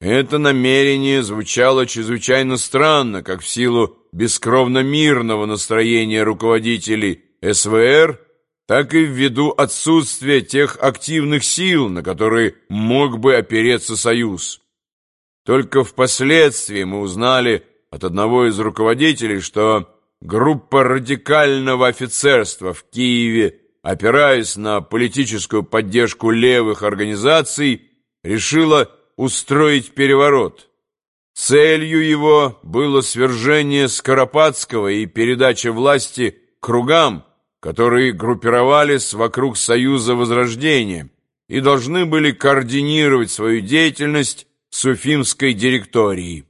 Это намерение звучало чрезвычайно странно, как в силу бескровно-мирного настроения руководителей СВР, так и ввиду отсутствия тех активных сил, на которые мог бы опереться Союз. Только впоследствии мы узнали от одного из руководителей, что группа радикального офицерства в Киеве, опираясь на политическую поддержку левых организаций, решила устроить переворот. Целью его было свержение Скоропадского и передача власти кругам, которые группировались вокруг Союза Возрождения и должны были координировать свою деятельность с Уфимской директорией.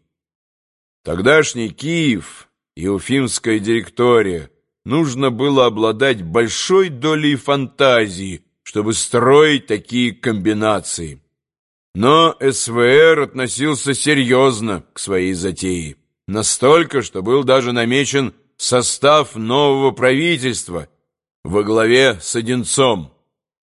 Тогдашний Киев и Уфимская директория нужно было обладать большой долей фантазии, чтобы строить такие комбинации. Но СВР относился серьезно к своей затее. Настолько, что был даже намечен состав нового правительства во главе с Одинцом.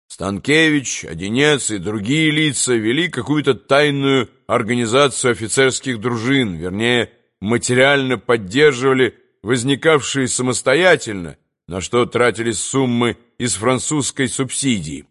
Станкевич, Одинец и другие лица вели какую-то тайную организацию офицерских дружин, вернее, материально поддерживали возникавшие самостоятельно, на что тратились суммы из французской субсидии.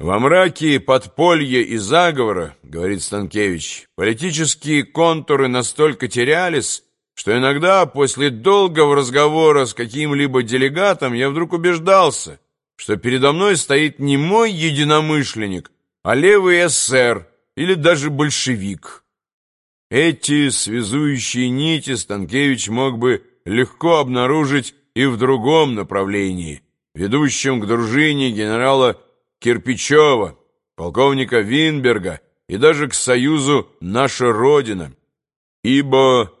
«Во мраке подполья и заговора, — говорит Станкевич, — политические контуры настолько терялись, что иногда после долгого разговора с каким-либо делегатом я вдруг убеждался, что передо мной стоит не мой единомышленник, а левый эсер или даже большевик. Эти связующие нити Станкевич мог бы легко обнаружить и в другом направлении, ведущем к дружине генерала Кирпичева, полковника Винберга и даже к союзу «Наша Родина», ибо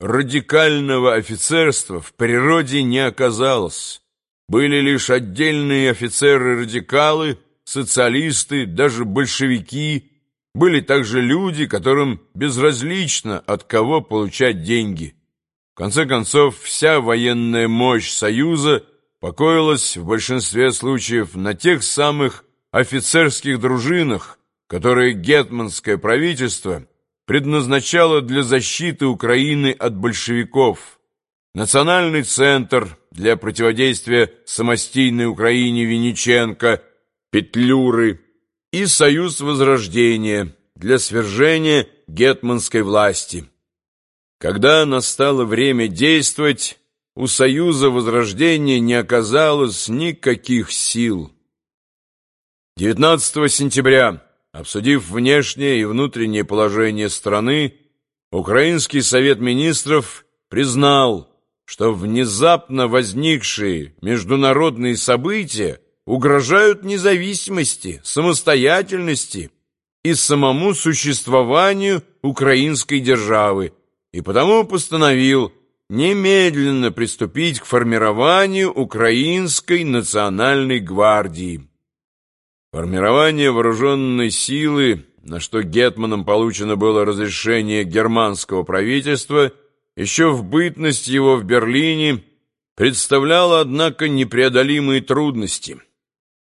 радикального офицерства в природе не оказалось. Были лишь отдельные офицеры-радикалы, социалисты, даже большевики, были также люди, которым безразлично от кого получать деньги. В конце концов, вся военная мощь Союза покоилась в большинстве случаев на тех самых офицерских дружинах, которые гетманское правительство предназначало для защиты Украины от большевиков, Национальный центр для противодействия самостийной Украине Винниченко, Петлюры и Союз Возрождения для свержения гетманской власти. Когда настало время действовать, у Союза Возрождения не оказалось никаких сил. 19 сентября, обсудив внешнее и внутреннее положение страны, Украинский совет министров признал, что внезапно возникшие международные события угрожают независимости, самостоятельности и самому существованию украинской державы, и потому постановил немедленно приступить к формированию Украинской национальной гвардии. Формирование вооруженной силы, на что Гетманом получено было разрешение германского правительства, еще в бытность его в Берлине, представляло, однако, непреодолимые трудности.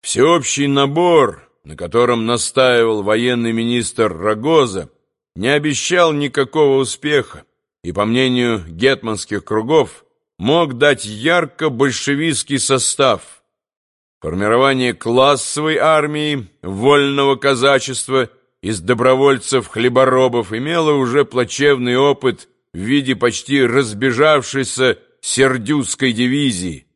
Всеобщий набор, на котором настаивал военный министр Рогоза, не обещал никакого успеха и, по мнению гетманских кругов, мог дать ярко большевистский состав – Формирование классовой армии, вольного казачества из добровольцев-хлеборобов имело уже плачевный опыт в виде почти разбежавшейся сердюцкой дивизии,